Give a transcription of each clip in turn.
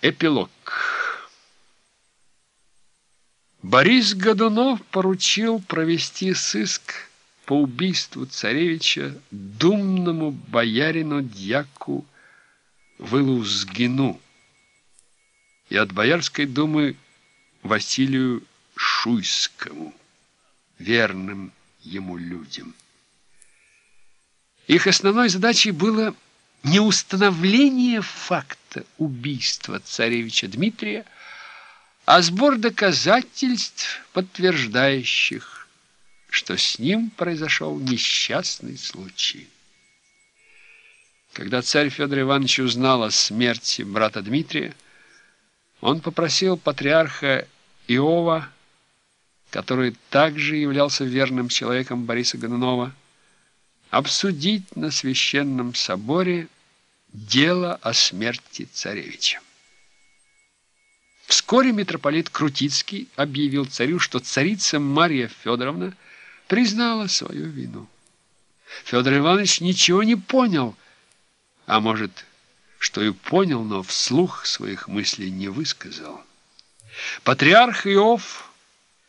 Эпилог. Борис Годунов поручил провести сыск по убийству царевича думному боярину дьяку Вылузгину и от Боярской думы Василию Шуйскому, верным ему людям. Их основной задачей было не установление факта убийства царевича Дмитрия, а сбор доказательств, подтверждающих, что с ним произошел несчастный случай. Когда царь Федор Иванович узнал о смерти брата Дмитрия, он попросил патриарха Иова, который также являлся верным человеком Бориса Годунова, обсудить на священном соборе дело о смерти царевича. Вскоре митрополит Крутицкий объявил царю, что царица Мария Федоровна признала свою вину. Федор Иванович ничего не понял, а может, что и понял, но вслух своих мыслей не высказал. Патриарх Иов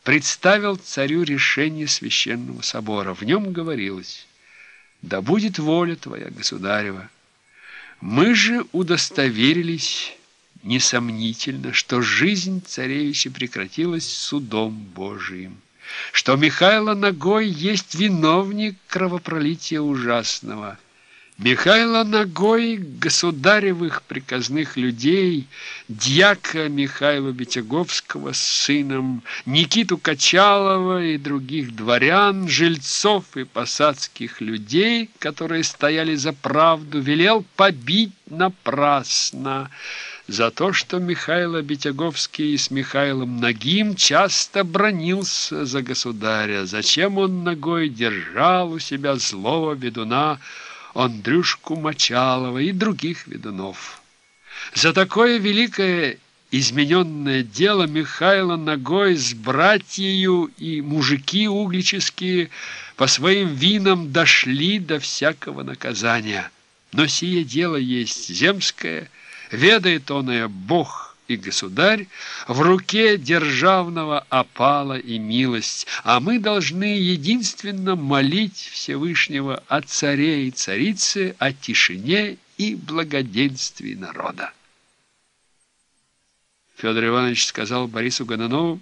представил царю решение священного собора. В нем говорилось да будет воля твоя, государева. Мы же удостоверились несомнительно, что жизнь царевича прекратилась судом Божиим, что Михайло Ногой есть виновник кровопролития ужасного – Михайло Ногой, государевых приказных людей, дьяка Михаила Бетяговского с сыном, Никиту Качалова и других дворян, жильцов и посадских людей, которые стояли за правду, велел побить напрасно за то, что Михайло Бетяговский с Михаилом Ногим часто бронился за государя, зачем он ногой держал у себя злого ведуна, Андрюшку Мочалова и других ведунов. За такое великое измененное дело Михайло ногой с братьею и мужики углические по своим винам дошли до всякого наказания. Но сие дело есть земское, ведает оное Бог и государь, в руке державного опала и милость, а мы должны единственно молить Всевышнего о царе и царице, о тишине и благоденствии народа. Федор Иванович сказал Борису Годунову,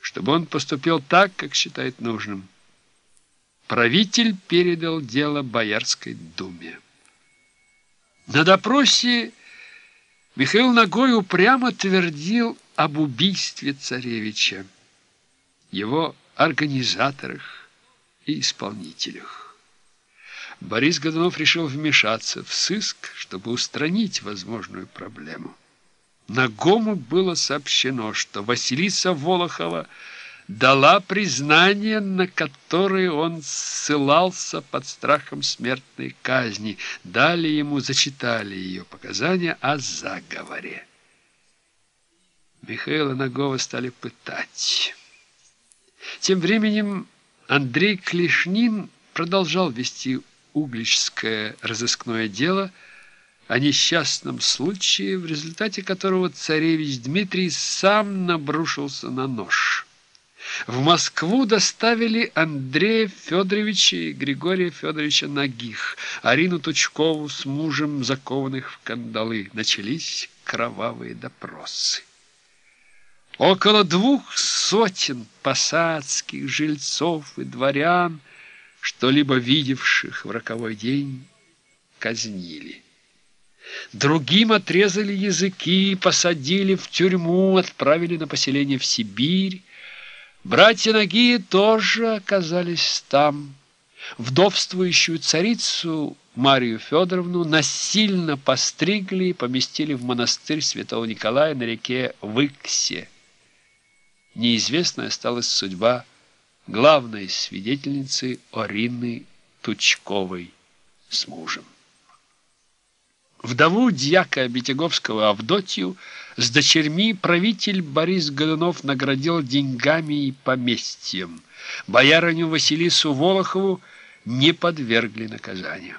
чтобы он поступил так, как считает нужным. Правитель передал дело Боярской думе. На допросе Михаил Ногой упрямо твердил об убийстве царевича, его организаторах и исполнителях. Борис Годунов решил вмешаться в сыск, чтобы устранить возможную проблему. Нагому было сообщено, что Василиса Волохова – дала признание, на которое он ссылался под страхом смертной казни. Далее ему зачитали ее показания о заговоре. Михаила Нагова стали пытать. Тем временем Андрей Клешнин продолжал вести угличское разыскное дело о несчастном случае, в результате которого царевич Дмитрий сам набрушился на нож. В Москву доставили Андрея Федоровича и Григория Федоровича Нагих, Арину Тучкову с мужем, закованных в кандалы. Начались кровавые допросы. Около двух сотен посадских жильцов и дворян, что-либо видевших в роковой день, казнили. Другим отрезали языки, посадили в тюрьму, отправили на поселение в Сибирь, Братья Ноги тоже оказались там. Вдовствующую царицу Марию Федоровну насильно постригли и поместили в монастырь святого Николая на реке Выксе. Неизвестной осталась судьба главной свидетельницы Орины Тучковой с мужем. Вдову дьяка Бетяговского Авдотью с дочерьми правитель Борис Годунов наградил деньгами и поместьем. Боярыню Василису Волохову не подвергли наказанию.